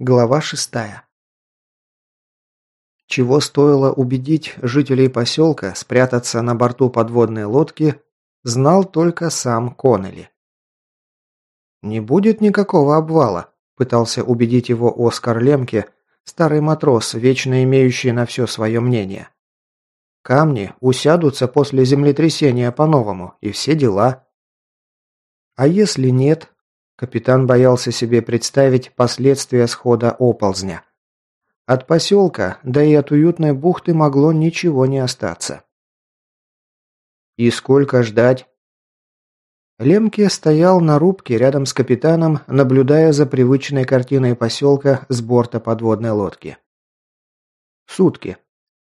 Глава шестая. Чего стоило убедить жителей поселка спрятаться на борту подводной лодки, знал только сам Коннелли. «Не будет никакого обвала», – пытался убедить его Оскар Лемке, старый матрос, вечно имеющий на все свое мнение. «Камни усядутся после землетрясения по-новому, и все дела». «А если нет?» Капитан боялся себе представить последствия схода оползня. От поселка, да и от уютной бухты могло ничего не остаться. «И сколько ждать?» Лемке стоял на рубке рядом с капитаном, наблюдая за привычной картиной поселка с борта подводной лодки. «Сутки.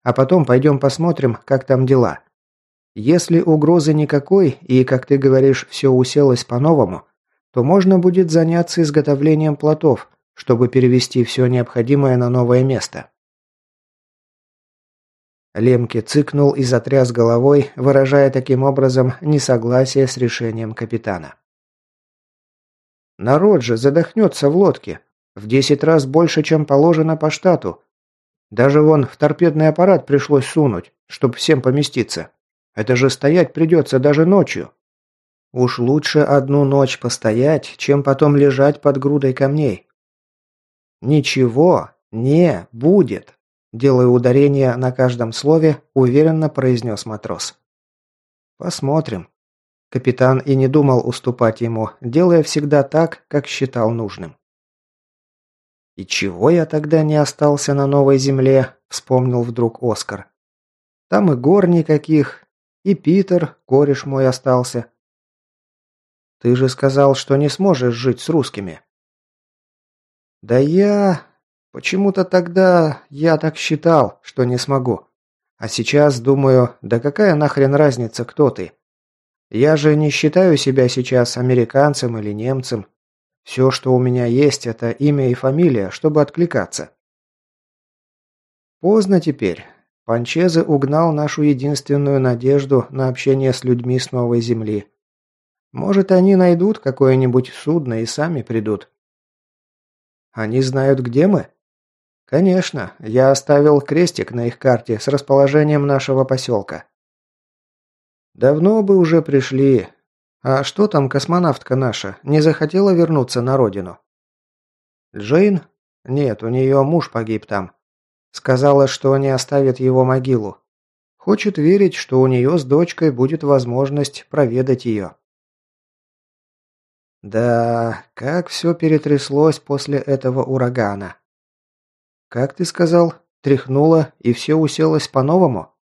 А потом пойдем посмотрим, как там дела. Если угрозы никакой, и, как ты говоришь, все уселось по-новому, то можно будет заняться изготовлением плотов, чтобы перевести все необходимое на новое место. Лемке цыкнул и затряс головой, выражая таким образом несогласие с решением капитана. «Народ же задохнется в лодке. В десять раз больше, чем положено по штату. Даже вон в торпедный аппарат пришлось сунуть, чтобы всем поместиться. Это же стоять придется даже ночью». Уж лучше одну ночь постоять, чем потом лежать под грудой камней. Ничего не будет, делая ударение на каждом слове, уверенно произнес матрос. Посмотрим. Капитан и не думал уступать ему, делая всегда так, как считал нужным. «И чего я тогда не остался на новой земле?» – вспомнил вдруг Оскар. «Там и гор никаких, и Питер, кореш мой, остался. Ты же сказал, что не сможешь жить с русскими. Да я... Почему-то тогда я так считал, что не смогу. А сейчас думаю, да какая нахрен разница, кто ты? Я же не считаю себя сейчас американцем или немцем. Все, что у меня есть, это имя и фамилия, чтобы откликаться. Поздно теперь. Панчезе угнал нашу единственную надежду на общение с людьми с новой земли. Может, они найдут какое-нибудь судно и сами придут. Они знают, где мы? Конечно, я оставил крестик на их карте с расположением нашего поселка. Давно бы уже пришли. А что там космонавтка наша? Не захотела вернуться на родину? Джейн? Нет, у нее муж погиб там. Сказала, что не оставит его могилу. Хочет верить, что у нее с дочкой будет возможность проведать ее. Да, как все перетряслось после этого урагана. Как ты сказал, тряхнуло и все уселось по-новому?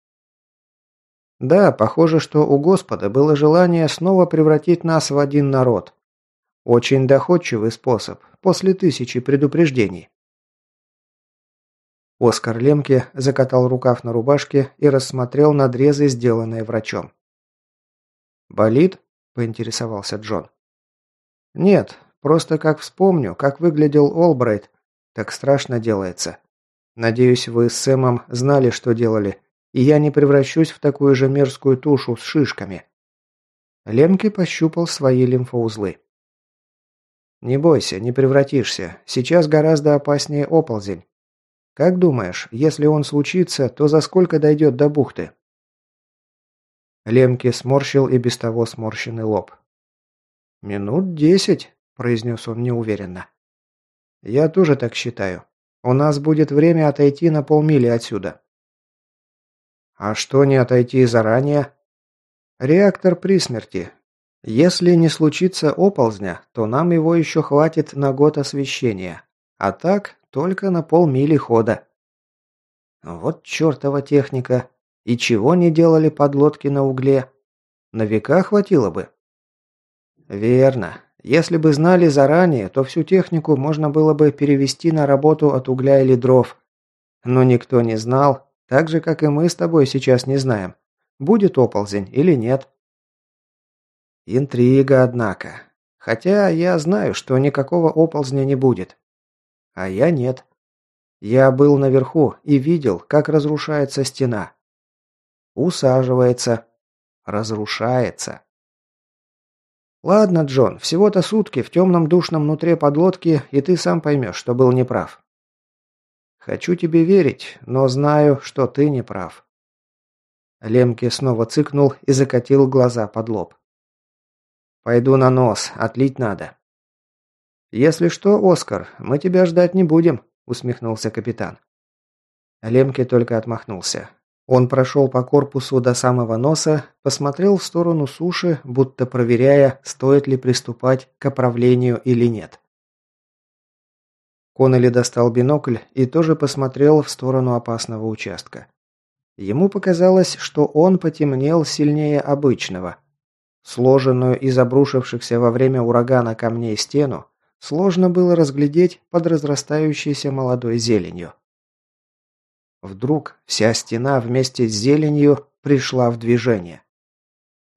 Да, похоже, что у Господа было желание снова превратить нас в один народ. Очень доходчивый способ, после тысячи предупреждений. Оскар Лемке закатал рукав на рубашке и рассмотрел надрезы, сделанные врачом. «Болит?» – поинтересовался Джон. «Нет, просто как вспомню, как выглядел Олбрайт, так страшно делается. Надеюсь, вы с Сэмом знали, что делали, и я не превращусь в такую же мерзкую тушу с шишками». Лемке пощупал свои лимфоузлы. «Не бойся, не превратишься. Сейчас гораздо опаснее оползень. Как думаешь, если он случится, то за сколько дойдет до бухты?» Лемке сморщил и без того сморщенный лоб. «Минут десять», – произнес он неуверенно. «Я тоже так считаю. У нас будет время отойти на полмили отсюда». «А что не отойти заранее?» «Реактор при смерти. Если не случится оползня, то нам его еще хватит на год освещения. А так, только на полмили хода». «Вот чертова техника. И чего не делали подлодки на угле? На века хватило бы». Верно. Если бы знали заранее, то всю технику можно было бы перевести на работу от угля или дров. Но никто не знал, так же, как и мы с тобой сейчас не знаем, будет оползень или нет. Интрига, однако. Хотя я знаю, что никакого оползня не будет. А я нет. Я был наверху и видел, как разрушается стена. Усаживается. Разрушается. «Ладно, Джон, всего-то сутки в темном душном нутре подлодки, и ты сам поймешь, что был неправ». «Хочу тебе верить, но знаю, что ты не прав». Лемке снова цыкнул и закатил глаза под лоб. «Пойду на нос, отлить надо». «Если что, Оскар, мы тебя ждать не будем», – усмехнулся капитан. Лемке только отмахнулся. Он прошел по корпусу до самого носа, посмотрел в сторону суши, будто проверяя, стоит ли приступать к оправлению или нет. Коннелли достал бинокль и тоже посмотрел в сторону опасного участка. Ему показалось, что он потемнел сильнее обычного. Сложенную из обрушившихся во время урагана камней стену сложно было разглядеть под разрастающейся молодой зеленью. Вдруг вся стена вместе с зеленью пришла в движение.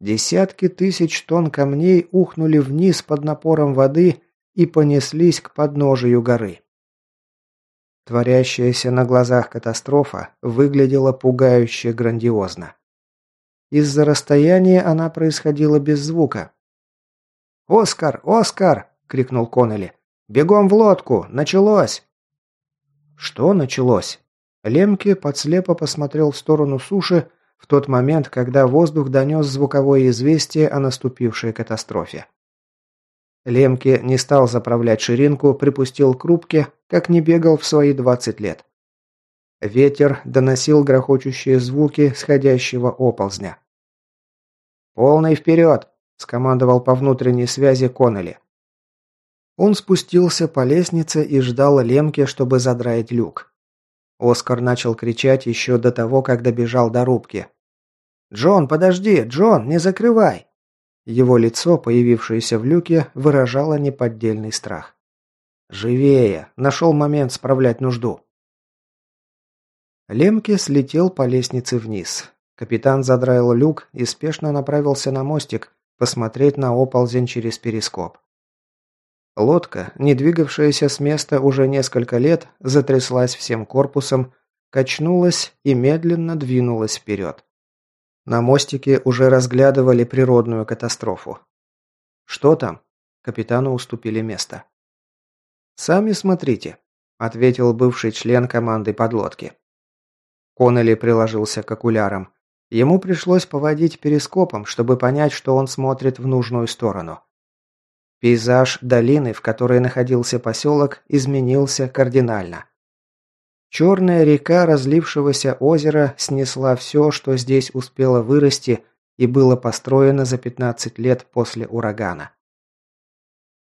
Десятки тысяч тонн камней ухнули вниз под напором воды и понеслись к подножию горы. Творящаяся на глазах катастрофа выглядела пугающе грандиозно. Из-за расстояния она происходила без звука. «Оскар! Оскар!» – крикнул Коннелли. «Бегом в лодку! Началось!» Что началось? Лемке подслепо посмотрел в сторону суши в тот момент, когда воздух донес звуковое известие о наступившей катастрофе. Лемке не стал заправлять ширинку, припустил к рубке, как не бегал в свои 20 лет. Ветер доносил грохочущие звуки сходящего оползня. «Полный вперед!» – скомандовал по внутренней связи Коннелли. Он спустился по лестнице и ждал Лемке, чтобы задраить люк. Оскар начал кричать еще до того, как добежал до рубки. «Джон, подожди! Джон, не закрывай!» Его лицо, появившееся в люке, выражало неподдельный страх. «Живее! Нашел момент справлять нужду!» Лемке слетел по лестнице вниз. Капитан задраил люк и спешно направился на мостик, посмотреть на оползень через перископ. Лодка, не двигавшаяся с места уже несколько лет, затряслась всем корпусом, качнулась и медленно двинулась вперед. На мостике уже разглядывали природную катастрофу. «Что там?» Капитану уступили место. «Сами смотрите», – ответил бывший член команды подлодки. Коннелли приложился к окулярам. Ему пришлось поводить перископом, чтобы понять, что он смотрит в нужную сторону. Пейзаж долины, в которой находился поселок, изменился кардинально. Черная река разлившегося озера снесла все, что здесь успело вырасти и было построено за 15 лет после урагана.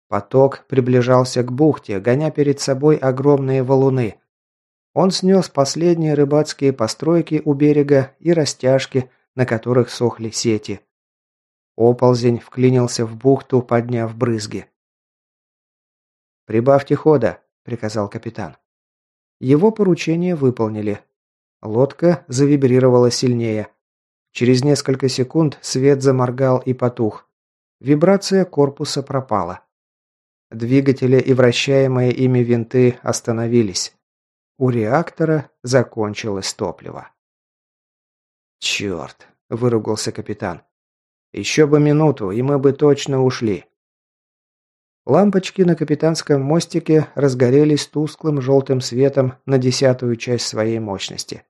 Поток приближался к бухте, гоня перед собой огромные валуны. Он снес последние рыбацкие постройки у берега и растяжки, на которых сохли сети. Оползень вклинился в бухту, подняв брызги. «Прибавьте хода», – приказал капитан. Его поручение выполнили. Лодка завибрировала сильнее. Через несколько секунд свет заморгал и потух. Вибрация корпуса пропала. Двигатели и вращаемые ими винты остановились. У реактора закончилось топливо. «Черт!» – выругался капитан. Еще бы минуту, и мы бы точно ушли. Лампочки на капитанском мостике разгорелись тусклым желтым светом на десятую часть своей мощности.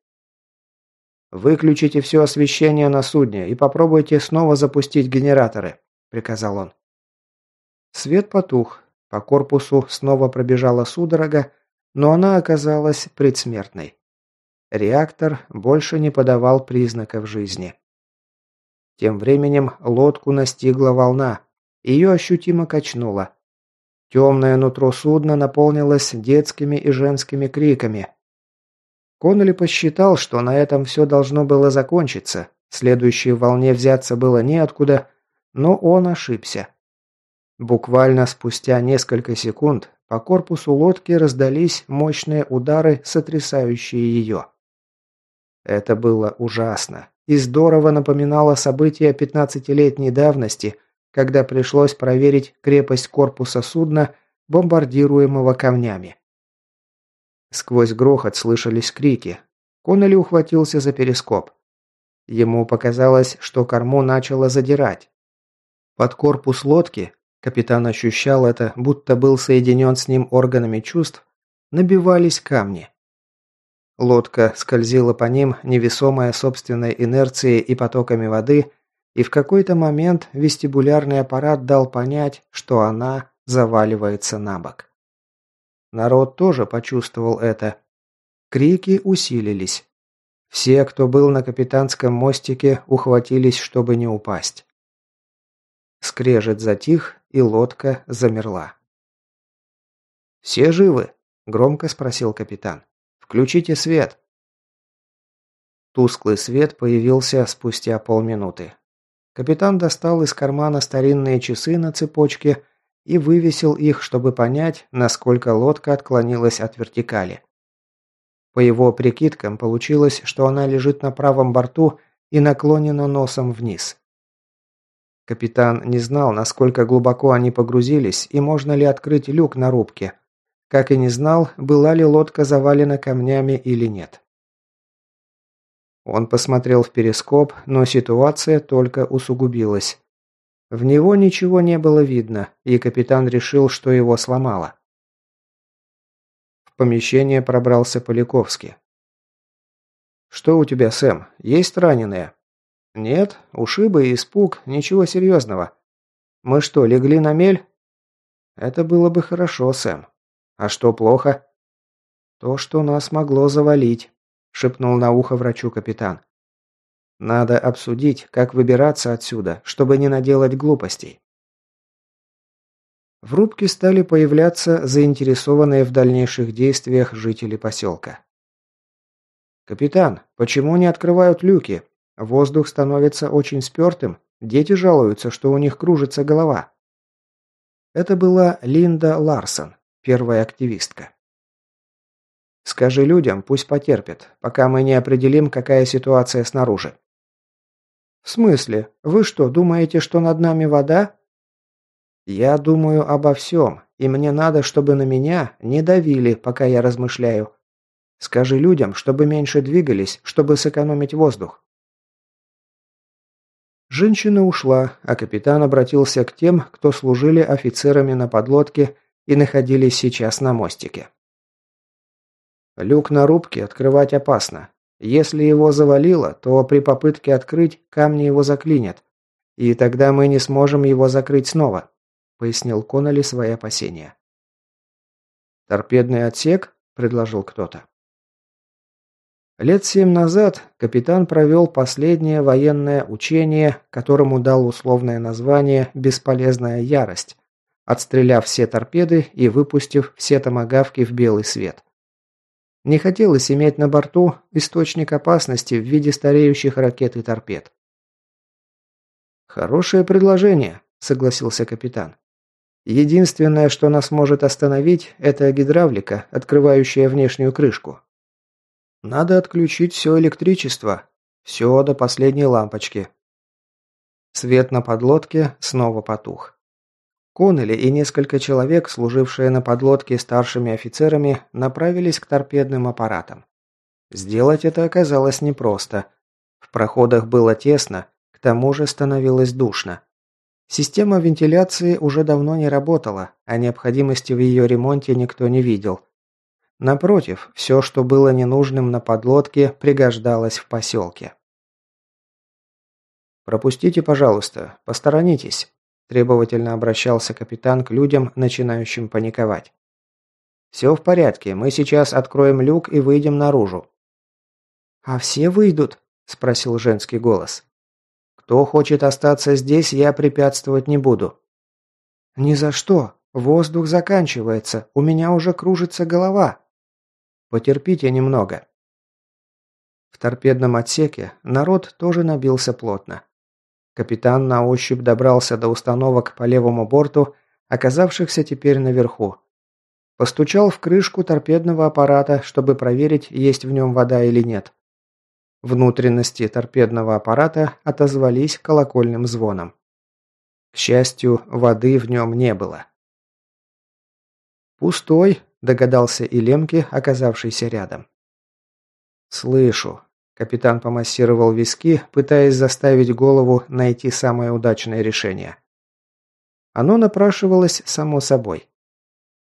«Выключите все освещение на судне и попробуйте снова запустить генераторы», – приказал он. Свет потух, по корпусу снова пробежала судорога, но она оказалась предсмертной. Реактор больше не подавал признаков жизни. Тем временем лодку настигла волна. Ее ощутимо качнуло. Темное нутро судна наполнилось детскими и женскими криками. Коннелли посчитал, что на этом все должно было закончиться. Следующей волне взяться было неоткуда, но он ошибся. Буквально спустя несколько секунд по корпусу лодки раздались мощные удары, сотрясающие ее. Это было ужасно и здорово напоминало события пятнадцатилетней давности, когда пришлось проверить крепость корпуса судна, бомбардируемого камнями. Сквозь грохот слышались крики. Коннелли ухватился за перископ. Ему показалось, что корму начало задирать. Под корпус лодки, капитан ощущал это, будто был соединен с ним органами чувств, набивались камни. Лодка скользила по ним, невесомая собственной инерцией и потоками воды, и в какой-то момент вестибулярный аппарат дал понять, что она заваливается на бок. Народ тоже почувствовал это. Крики усилились. Все, кто был на капитанском мостике, ухватились, чтобы не упасть. Скрежет затих, и лодка замерла. «Все живы?» – громко спросил капитан. «Включите свет!» Тусклый свет появился спустя полминуты. Капитан достал из кармана старинные часы на цепочке и вывесил их, чтобы понять, насколько лодка отклонилась от вертикали. По его прикидкам получилось, что она лежит на правом борту и наклонена носом вниз. Капитан не знал, насколько глубоко они погрузились и можно ли открыть люк на рубке. Как и не знал, была ли лодка завалена камнями или нет. Он посмотрел в перископ, но ситуация только усугубилась. В него ничего не было видно, и капитан решил, что его сломало. В помещение пробрался Поляковский. «Что у тебя, Сэм? Есть раненые?» «Нет, ушибы и испуг, ничего серьезного. Мы что, легли на мель?» «Это было бы хорошо, Сэм. А что плохо?» «То, что нас могло завалить» шепнул на ухо врачу капитан. Надо обсудить, как выбираться отсюда, чтобы не наделать глупостей. В рубке стали появляться заинтересованные в дальнейших действиях жители поселка. «Капитан, почему не открывают люки? Воздух становится очень спертым, дети жалуются, что у них кружится голова». Это была Линда Ларсон, первая активистка. Скажи людям, пусть потерпят, пока мы не определим, какая ситуация снаружи. В смысле? Вы что, думаете, что над нами вода? Я думаю обо всем, и мне надо, чтобы на меня не давили, пока я размышляю. Скажи людям, чтобы меньше двигались, чтобы сэкономить воздух. Женщина ушла, а капитан обратился к тем, кто служили офицерами на подлодке и находились сейчас на мостике. Люк на рубке открывать опасно. Если его завалило, то при попытке открыть камни его заклинят. И тогда мы не сможем его закрыть снова», – пояснил Конноли свои опасения. «Торпедный отсек?» – предложил кто-то. Лет семь назад капитан провел последнее военное учение, которому дал условное название «Бесполезная ярость», отстреляв все торпеды и выпустив все томагавки в белый свет. Не хотелось иметь на борту источник опасности в виде стареющих ракет и торпед. «Хорошее предложение», – согласился капитан. «Единственное, что нас может остановить, это гидравлика, открывающая внешнюю крышку. Надо отключить все электричество, все до последней лампочки». Свет на подлодке снова потух. Коннелли и несколько человек, служившие на подлодке старшими офицерами, направились к торпедным аппаратам. Сделать это оказалось непросто. В проходах было тесно, к тому же становилось душно. Система вентиляции уже давно не работала, а необходимости в ее ремонте никто не видел. Напротив, все, что было ненужным на подлодке, пригождалось в поселке. «Пропустите, пожалуйста, посторонитесь», Требовательно обращался капитан к людям, начинающим паниковать. «Все в порядке, мы сейчас откроем люк и выйдем наружу». «А все выйдут?» – спросил женский голос. «Кто хочет остаться здесь, я препятствовать не буду». «Ни за что. Воздух заканчивается. У меня уже кружится голова». «Потерпите немного». В торпедном отсеке народ тоже набился плотно. Капитан на ощупь добрался до установок по левому борту, оказавшихся теперь наверху. Постучал в крышку торпедного аппарата, чтобы проверить, есть в нем вода или нет. Внутренности торпедного аппарата отозвались колокольным звоном. К счастью, воды в нем не было. «Пустой», – догадался и Лемки, оказавшийся рядом. «Слышу», Капитан помассировал виски, пытаясь заставить голову найти самое удачное решение. Оно напрашивалось само собой.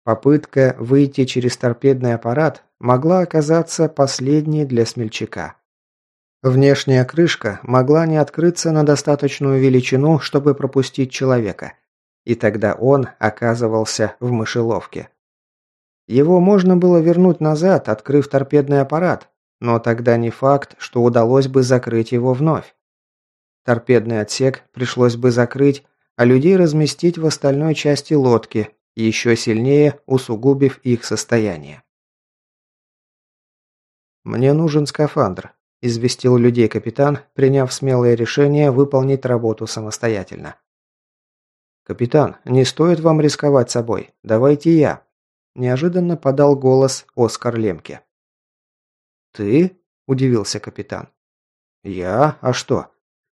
Попытка выйти через торпедный аппарат могла оказаться последней для смельчака. Внешняя крышка могла не открыться на достаточную величину, чтобы пропустить человека, и тогда он оказывался в мышеловке. Его можно было вернуть назад, открыв торпедный аппарат, но тогда не факт, что удалось бы закрыть его вновь. Торпедный отсек пришлось бы закрыть, а людей разместить в остальной части лодки, еще сильнее усугубив их состояние. «Мне нужен скафандр», – известил людей капитан, приняв смелое решение выполнить работу самостоятельно. «Капитан, не стоит вам рисковать собой. Давайте я», – неожиданно подал голос Оскар Лемке. «Ты?» – удивился капитан. «Я? А что?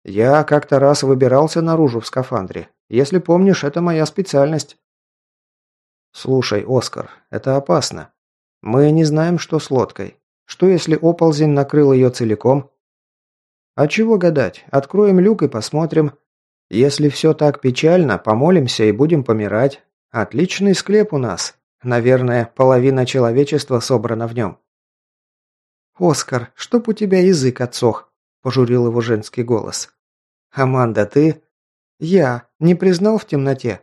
Я как-то раз выбирался наружу в скафандре. Если помнишь, это моя специальность». «Слушай, Оскар, это опасно. Мы не знаем, что с лодкой. Что, если оползень накрыл ее целиком?» «А чего гадать? Откроем люк и посмотрим. Если все так печально, помолимся и будем помирать. Отличный склеп у нас. Наверное, половина человечества собрана в нем». «Оскар, чтоб у тебя язык отсох», – пожурил его женский голос. «Аманда, ты?» «Я. Не признал в темноте?»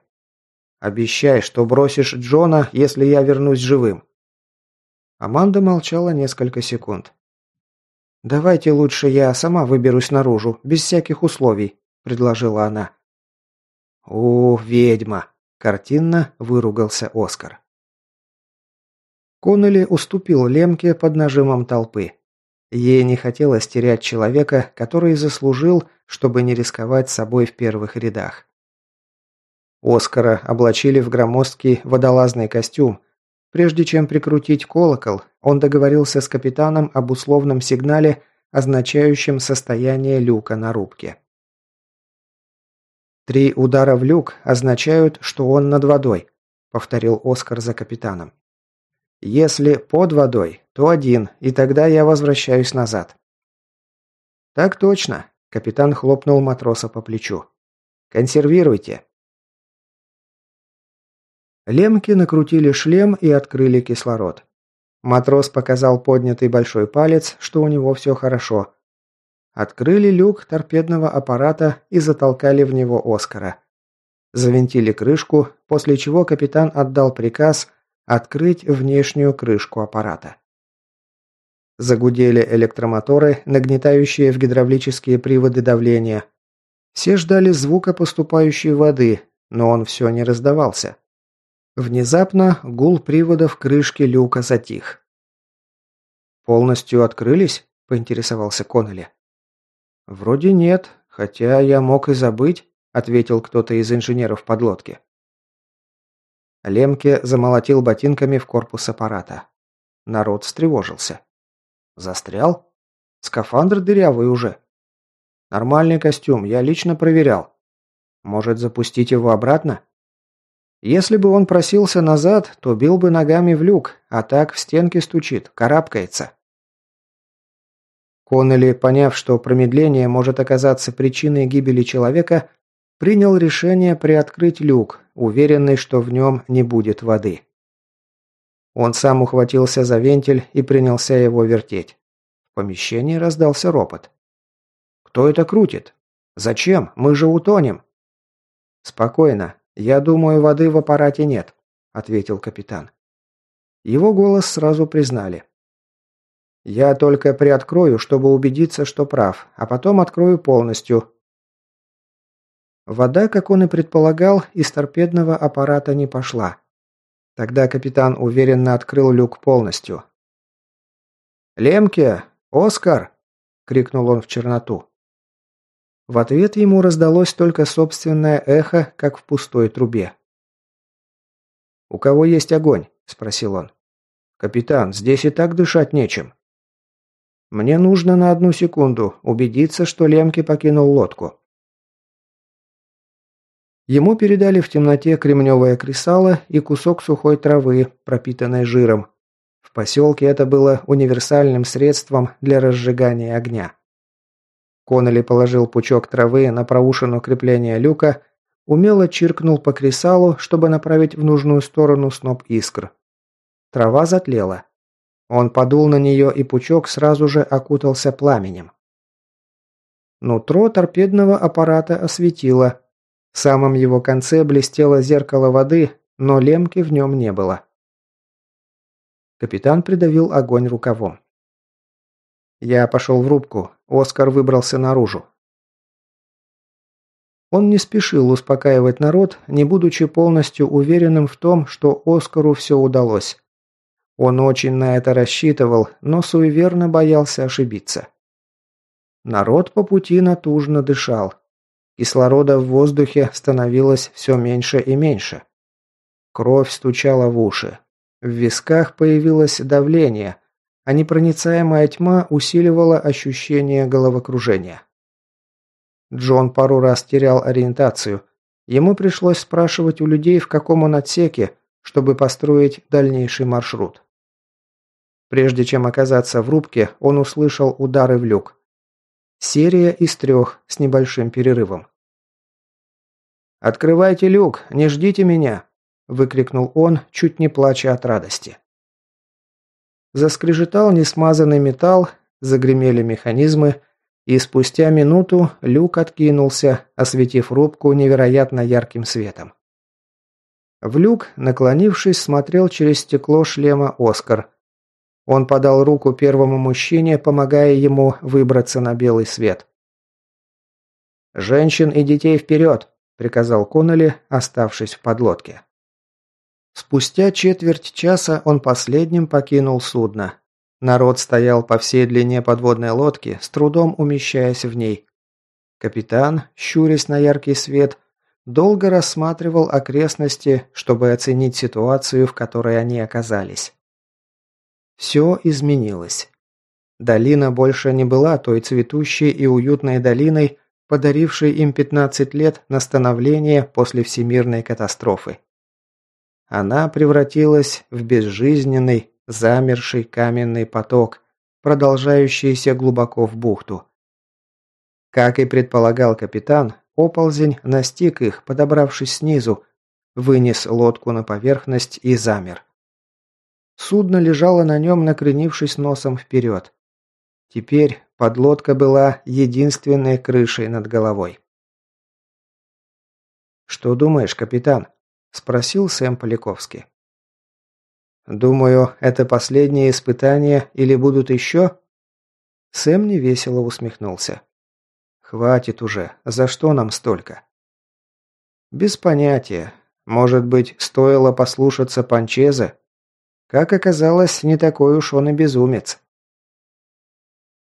Обещай, что бросишь Джона, если я вернусь живым». Аманда молчала несколько секунд. «Давайте лучше я сама выберусь наружу, без всяких условий», – предложила она. «О, ведьма!» – картинно выругался Оскар. Коннелли уступил Лемке под нажимом толпы. Ей не хотелось терять человека, который заслужил, чтобы не рисковать собой в первых рядах. Оскара облачили в громоздкий водолазный костюм. Прежде чем прикрутить колокол, он договорился с капитаном об условном сигнале, означающем состояние люка на рубке. «Три удара в люк означают, что он над водой», – повторил Оскар за капитаном. «Если под водой, то один, и тогда я возвращаюсь назад». «Так точно», – капитан хлопнул матроса по плечу. «Консервируйте». Лемки накрутили шлем и открыли кислород. Матрос показал поднятый большой палец, что у него все хорошо. Открыли люк торпедного аппарата и затолкали в него Оскара. Завинтили крышку, после чего капитан отдал приказ открыть внешнюю крышку аппарата. Загудели электромоторы, нагнетающие в гидравлические приводы давления. Все ждали звука поступающей воды, но он все не раздавался. Внезапно гул приводов крышки люка затих. «Полностью открылись?» – поинтересовался Коннелли. «Вроде нет, хотя я мог и забыть», – ответил кто-то из инженеров подлодки. Лемке замолотил ботинками в корпус аппарата. Народ встревожился. «Застрял? Скафандр дырявый уже. Нормальный костюм, я лично проверял. Может, запустить его обратно?» Если бы он просился назад, то бил бы ногами в люк, а так в стенке стучит, карабкается. Коннелли, поняв, что промедление может оказаться причиной гибели человека, принял решение приоткрыть люк, уверенный, что в нем не будет воды. Он сам ухватился за вентиль и принялся его вертеть. В помещении раздался ропот. «Кто это крутит? Зачем? Мы же утонем!» «Спокойно. «Я думаю, воды в аппарате нет», – ответил капитан. Его голос сразу признали. «Я только приоткрою, чтобы убедиться, что прав, а потом открою полностью». Вода, как он и предполагал, из торпедного аппарата не пошла. Тогда капитан уверенно открыл люк полностью. «Лемке! Оскар!» – крикнул он в черноту. В ответ ему раздалось только собственное эхо, как в пустой трубе. «У кого есть огонь?» – спросил он. «Капитан, здесь и так дышать нечем». «Мне нужно на одну секунду убедиться, что Лемки покинул лодку». Ему передали в темноте кремневое кресало и кусок сухой травы, пропитанной жиром. В поселке это было универсальным средством для разжигания огня. Коннелли положил пучок травы на проушину крепления люка, умело чиркнул по кресалу, чтобы направить в нужную сторону сноп искр. Трава затлела. Он подул на нее, и пучок сразу же окутался пламенем. Нутро торпедного аппарата осветило. В самом его конце блестело зеркало воды, но лемки в нем не было. Капитан придавил огонь рукавом. Я пошел в рубку. Оскар выбрался наружу. Он не спешил успокаивать народ, не будучи полностью уверенным в том, что Оскару все удалось. Он очень на это рассчитывал, но суеверно боялся ошибиться. Народ по пути натужно дышал. Кислорода в воздухе становилось все меньше и меньше. Кровь стучала в уши. В висках появилось давление, а непроницаемая тьма усиливала ощущение головокружения. Джон пару раз терял ориентацию. Ему пришлось спрашивать у людей, в каком он отсеке, чтобы построить дальнейший маршрут. Прежде чем оказаться в рубке, он услышал удары в люк. Серия из трех с небольшим перерывом. «Открывайте люк, не ждите меня!» – выкрикнул он, чуть не плача от радости. Заскрежетал несмазанный металл, загремели механизмы, и спустя минуту люк откинулся, осветив рубку невероятно ярким светом. В люк, наклонившись, смотрел через стекло шлема Оскар. Он подал руку первому мужчине, помогая ему выбраться на белый свет. «Женщин и детей вперед!» – приказал Коннелли, оставшись в подлодке. Спустя четверть часа он последним покинул судно, Народ стоял по всей длине подводной лодки, с трудом умещаясь в ней. Капитан, щурясь на яркий свет, долго рассматривал окрестности, чтобы оценить ситуацию, в которой они оказались. Все изменилось. Долина больше не была той цветущей и уютной долиной, подарившей им 15 лет на становление после всемирной катастрофы. Она превратилась в безжизненный, замерший каменный поток, продолжающийся глубоко в бухту. Как и предполагал капитан, оползень настиг их, подобравшись снизу, вынес лодку на поверхность и замер. Судно лежало на нем, накренившись носом вперед. Теперь подлодка была единственной крышей над головой. «Что думаешь, капитан?» – спросил Сэм Поляковский. «Думаю, это последнее испытание или будут еще?» Сэм невесело усмехнулся. «Хватит уже. За что нам столько?» «Без понятия. Может быть, стоило послушаться Панчеза? Как оказалось, не такой уж он и безумец».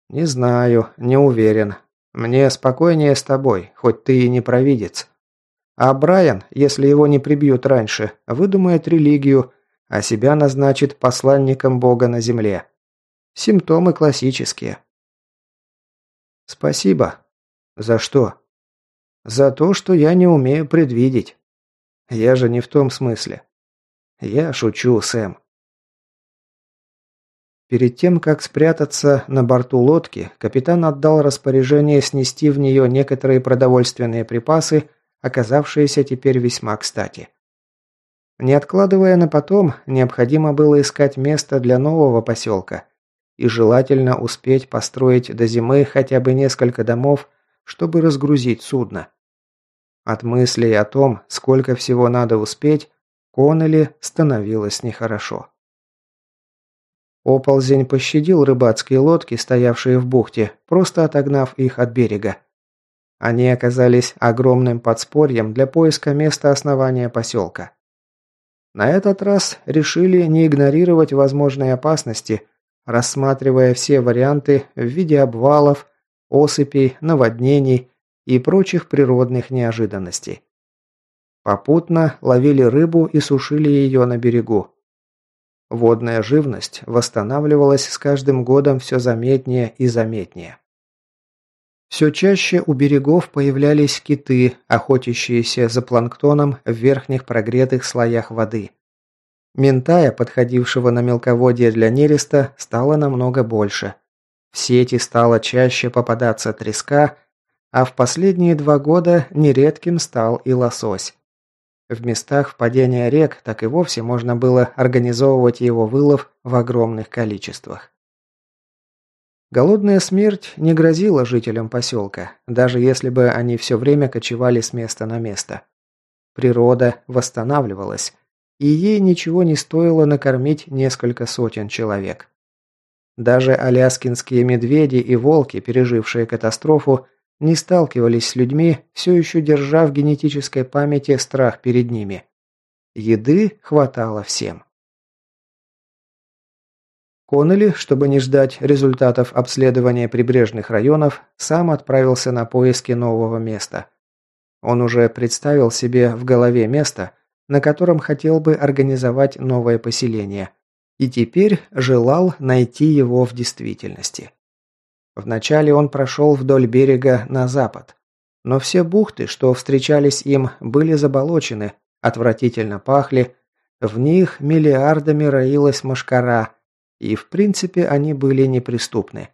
«Не знаю, не уверен. Мне спокойнее с тобой, хоть ты и не провидец. А Брайан, если его не прибьют раньше, выдумает религию, а себя назначит посланником Бога на земле. Симптомы классические. Спасибо. За что? За то, что я не умею предвидеть. Я же не в том смысле. Я шучу, Сэм. Перед тем, как спрятаться на борту лодки, капитан отдал распоряжение снести в нее некоторые продовольственные припасы, оказавшиеся теперь весьма кстати. Не откладывая на потом, необходимо было искать место для нового поселка и желательно успеть построить до зимы хотя бы несколько домов, чтобы разгрузить судно. От мыслей о том, сколько всего надо успеть, Коннелли становилось нехорошо. Оползень пощадил рыбацкие лодки, стоявшие в бухте, просто отогнав их от берега. Они оказались огромным подспорьем для поиска места основания поселка. На этот раз решили не игнорировать возможные опасности, рассматривая все варианты в виде обвалов, осыпей, наводнений и прочих природных неожиданностей. Попутно ловили рыбу и сушили ее на берегу. Водная живность восстанавливалась с каждым годом все заметнее и заметнее. Все чаще у берегов появлялись киты, охотящиеся за планктоном в верхних прогретых слоях воды. Ментая, подходившего на мелководье для нереста, стало намного больше. В сети стало чаще попадаться треска, а в последние два года нередким стал и лосось. В местах впадения рек так и вовсе можно было организовывать его вылов в огромных количествах. Голодная смерть не грозила жителям поселка, даже если бы они все время кочевали с места на место. Природа восстанавливалась, и ей ничего не стоило накормить несколько сотен человек. Даже аляскинские медведи и волки, пережившие катастрофу, не сталкивались с людьми, все еще держа в генетической памяти страх перед ними. Еды хватало всем. Коннелли, чтобы не ждать результатов обследования прибрежных районов, сам отправился на поиски нового места. Он уже представил себе в голове место, на котором хотел бы организовать новое поселение, и теперь желал найти его в действительности. Вначале он прошел вдоль берега на запад, но все бухты, что встречались им, были заболочены, отвратительно пахли, в них миллиардами роилась мошкара, и в принципе они были неприступны.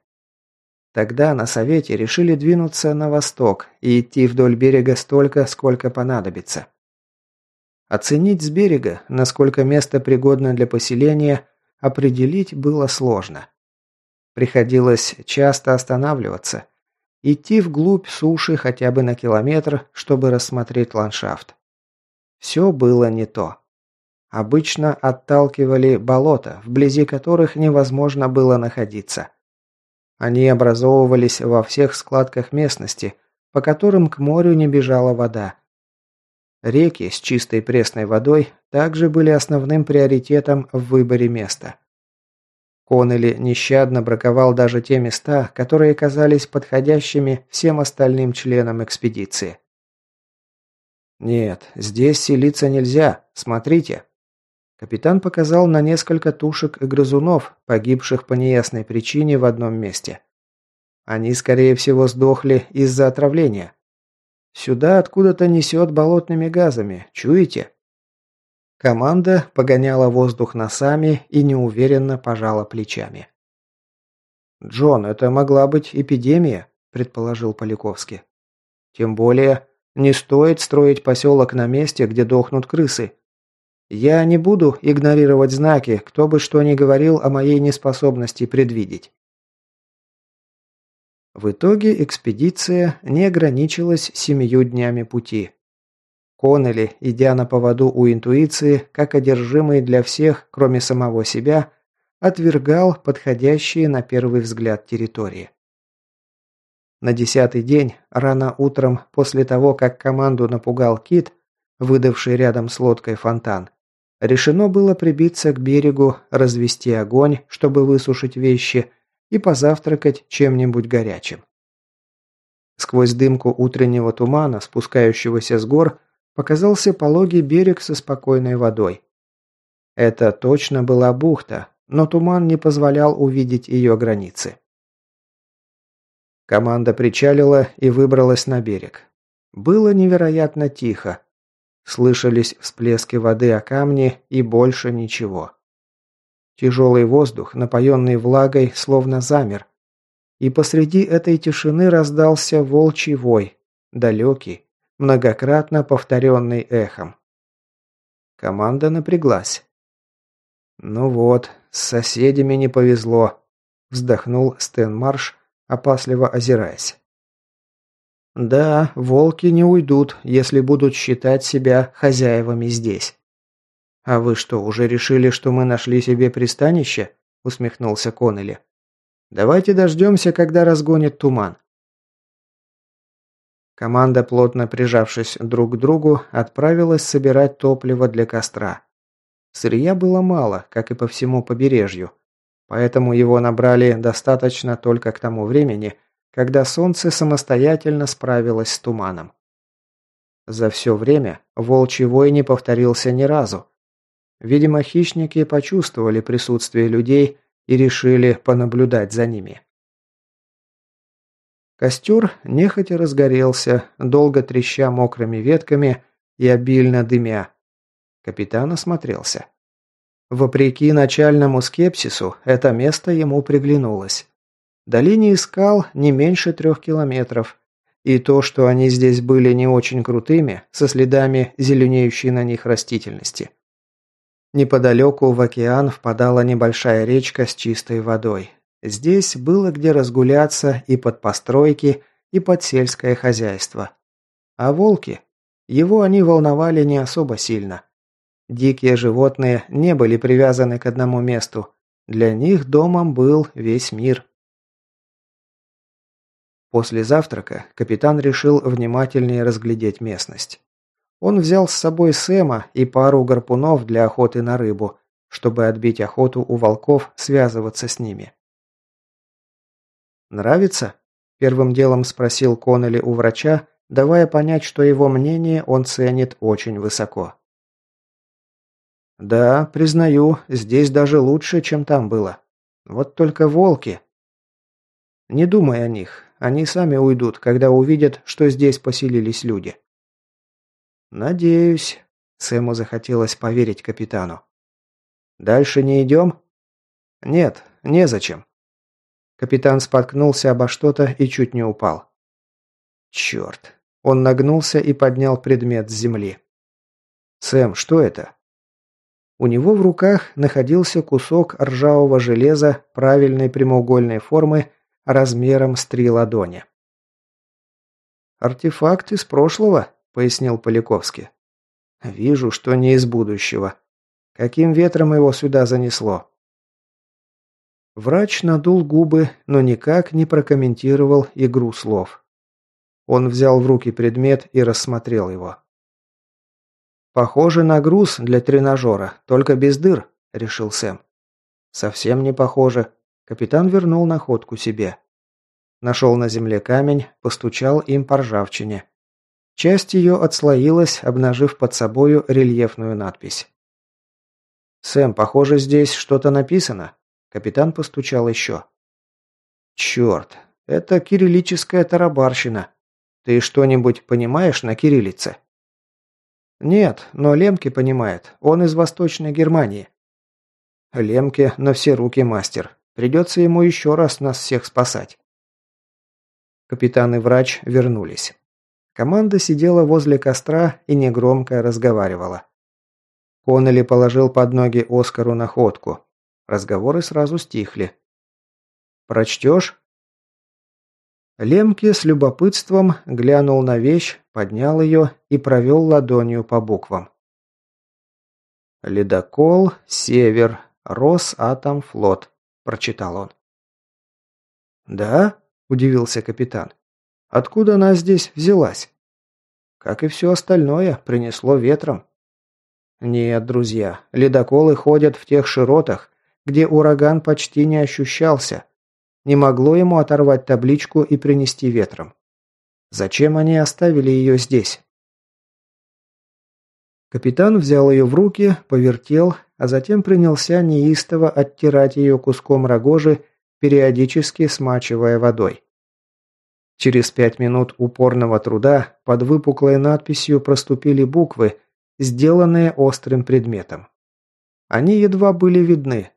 Тогда на совете решили двинуться на восток и идти вдоль берега столько, сколько понадобится. Оценить с берега, насколько место пригодно для поселения, определить было сложно. Приходилось часто останавливаться, идти вглубь суши хотя бы на километр, чтобы рассмотреть ландшафт. Все было не то. Обычно отталкивали болота, вблизи которых невозможно было находиться. Они образовывались во всех складках местности, по которым к морю не бежала вода, Реки с чистой пресной водой также были основным приоритетом в выборе места. Коннелли нещадно браковал даже те места, которые казались подходящими всем остальным членам экспедиции. «Нет, здесь селиться нельзя. Смотрите». Капитан показал на несколько тушек и грызунов, погибших по неясной причине в одном месте. Они, скорее всего, сдохли из-за отравления. Сюда откуда-то несет болотными газами. Чуете?» Команда погоняла воздух носами и неуверенно пожала плечами. «Джон, это могла быть эпидемия», – предположил Поляковский. «Тем более, не стоит строить поселок на месте, где дохнут крысы. Я не буду игнорировать знаки, кто бы что ни говорил о моей неспособности предвидеть. В итоге экспедиция не ограничилась семью днями пути. Коннелли, идя на поводу у интуиции, как одержимый для всех, кроме самого себя, отвергал подходящие на первый взгляд территории. На десятый день, рано утром, после того, как команду напугал кит, выдавший рядом с лодкой фонтан, решено было прибиться к берегу, развести огонь, чтобы высушить вещи, и позавтракать чем-нибудь горячим. Сквозь дымку утреннего тумана, спускающегося с гор, показался пологий берег со спокойной водой. Это точно была бухта, но туман не позволял увидеть ее границы. Команда причалила и выбралась на берег. Было невероятно тихо. Слышались всплески воды о камни и больше ничего. Тяжелый воздух, напоенный влагой, словно замер. И посреди этой тишины раздался волчий вой, далекий, многократно повторенный эхом. Команда напряглась. «Ну вот, с соседями не повезло», – вздохнул Стэн Марш, опасливо озираясь. «Да, волки не уйдут, если будут считать себя хозяевами здесь». «А вы что, уже решили, что мы нашли себе пристанище?» – усмехнулся Коннелли. «Давайте дождемся, когда разгонит туман». Команда, плотно прижавшись друг к другу, отправилась собирать топливо для костра. Сырья было мало, как и по всему побережью, поэтому его набрали достаточно только к тому времени, когда солнце самостоятельно справилось с туманом. За все время волчий вой не повторился ни разу, Видимо, хищники почувствовали присутствие людей и решили понаблюдать за ними. Костер нехотя разгорелся, долго треща мокрыми ветками и обильно дымя. Капитан осмотрелся. Вопреки начальному скепсису, это место ему приглянулось. До линии скал не меньше трех километров, И то, что они здесь были не очень крутыми, со следами зеленеющей на них растительности. Неподалеку в океан впадала небольшая речка с чистой водой. Здесь было где разгуляться и под постройки, и под сельское хозяйство. А волки? Его они волновали не особо сильно. Дикие животные не были привязаны к одному месту. Для них домом был весь мир. После завтрака капитан решил внимательнее разглядеть местность. Он взял с собой Сэма и пару гарпунов для охоты на рыбу, чтобы отбить охоту у волков связываться с ними. «Нравится?» – первым делом спросил Коннелли у врача, давая понять, что его мнение он ценит очень высоко. «Да, признаю, здесь даже лучше, чем там было. Вот только волки...» «Не думай о них, они сами уйдут, когда увидят, что здесь поселились люди». «Надеюсь», — Сэму захотелось поверить капитану. «Дальше не идем?» «Нет, незачем». Капитан споткнулся обо что-то и чуть не упал. «Черт!» Он нагнулся и поднял предмет с земли. «Сэм, что это?» У него в руках находился кусок ржавого железа правильной прямоугольной формы размером с три ладони. «Артефакт из прошлого», — пояснил Поляковский. «Вижу, что не из будущего. Каким ветром его сюда занесло?» Врач надул губы, но никак не прокомментировал игру слов. Он взял в руки предмет и рассмотрел его. «Похоже на груз для тренажера, только без дыр», – решил Сэм. «Совсем не похоже». Капитан вернул находку себе. Нашел на земле камень, постучал им по ржавчине. Часть ее отслоилась, обнажив под собою рельефную надпись. «Сэм, похоже, здесь что-то написано». Капитан постучал еще. «Черт, это кириллическая тарабарщина. Ты что-нибудь понимаешь на кириллице?» «Нет, но Лемке понимает. Он из Восточной Германии». «Лемке на все руки мастер. Придется ему еще раз нас всех спасать». Капитан и врач вернулись. Команда сидела возле костра и негромко разговаривала. Коннелли положил под ноги Оскару находку. Разговоры сразу стихли. «Прочтешь?» Лемке с любопытством глянул на вещь, поднял ее и провел ладонью по буквам. «Ледокол, Север, Росатомфлот», – прочитал он. «Да?» – удивился капитан. «Откуда она здесь взялась?» «Как и все остальное, принесло ветром». «Нет, друзья, ледоколы ходят в тех широтах, где ураган почти не ощущался. Не могло ему оторвать табличку и принести ветром. Зачем они оставили ее здесь? Капитан взял ее в руки, повертел, а затем принялся неистово оттирать ее куском рогожи, периодически смачивая водой. Через пять минут упорного труда под выпуклой надписью проступили буквы, сделанные острым предметом. Они едва были видны,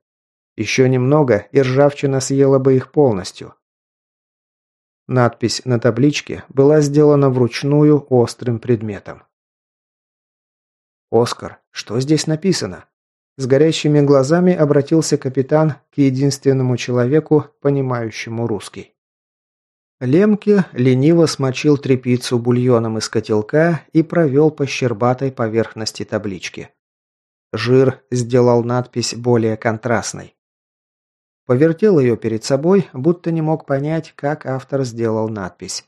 еще немного, и ржавчина съела бы их полностью. Надпись на табличке была сделана вручную острым предметом. «Оскар, что здесь написано?» С горящими глазами обратился капитан к единственному человеку, понимающему русский. Лемке лениво смочил трепицу бульоном из котелка и провел по щербатой поверхности таблички. Жир сделал надпись более контрастной. Повертел ее перед собой, будто не мог понять, как автор сделал надпись.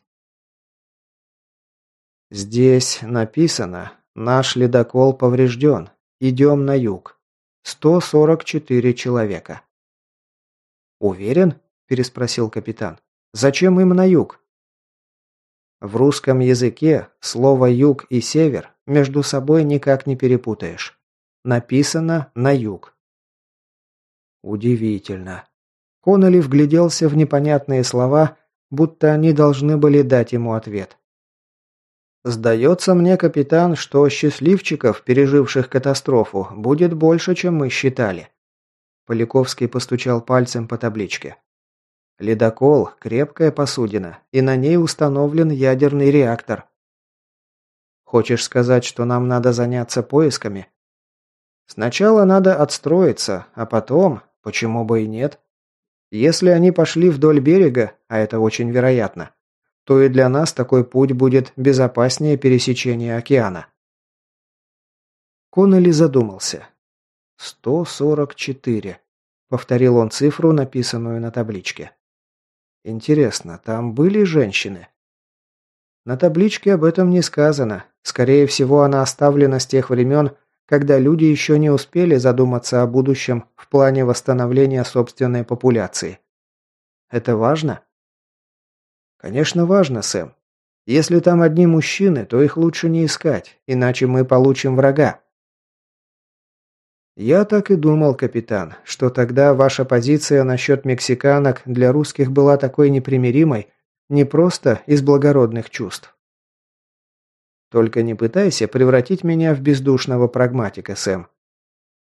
«Здесь написано, наш ледокол поврежден. Идем на юг. 144 человека». «Уверен?» – переспросил капитан. «Зачем им на юг?» В русском языке слово «юг» и «север» между собой никак не перепутаешь. Написано «на юг». Удивительно. Коннелли вгляделся в непонятные слова, будто они должны были дать ему ответ. «Сдается мне, капитан, что счастливчиков, переживших катастрофу, будет больше, чем мы считали». Поляковский постучал пальцем по табличке. Ледокол – крепкая посудина, и на ней установлен ядерный реактор. Хочешь сказать, что нам надо заняться поисками? Сначала надо отстроиться, а потом, почему бы и нет? Если они пошли вдоль берега, а это очень вероятно, то и для нас такой путь будет безопаснее пересечения океана. Коннелли задумался. «Сто сорок четыре», — повторил он цифру, написанную на табличке. «Интересно, там были женщины?» На табличке об этом не сказано. Скорее всего, она оставлена с тех времен, когда люди еще не успели задуматься о будущем в плане восстановления собственной популяции. Это важно? Конечно, важно, Сэм. Если там одни мужчины, то их лучше не искать, иначе мы получим врага. «Я так и думал, капитан, что тогда ваша позиция насчет мексиканок для русских была такой непримиримой, не просто из благородных чувств». «Только не пытайся превратить меня в бездушного прагматика, Сэм.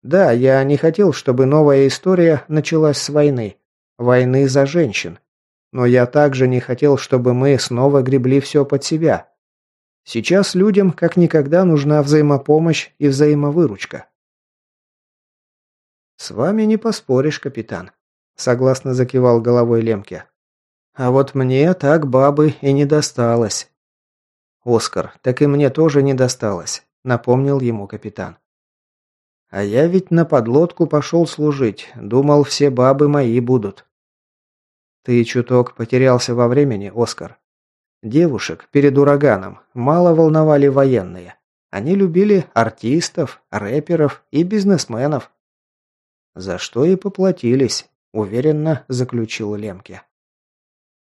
Да, я не хотел, чтобы новая история началась с войны. Войны за женщин. Но я также не хотел, чтобы мы снова гребли все под себя. Сейчас людям как никогда нужна взаимопомощь и взаимовыручка. «С вами не поспоришь, капитан», – согласно закивал головой Лемке. «А вот мне так бабы и не досталось». «Оскар, так и мне тоже не досталось», – напомнил ему капитан. «А я ведь на подлодку пошел служить, думал, все бабы мои будут». «Ты чуток потерялся во времени, Оскар. Девушек перед ураганом мало волновали военные. Они любили артистов, рэперов и бизнесменов. За что и поплатились, уверенно заключил Лемке.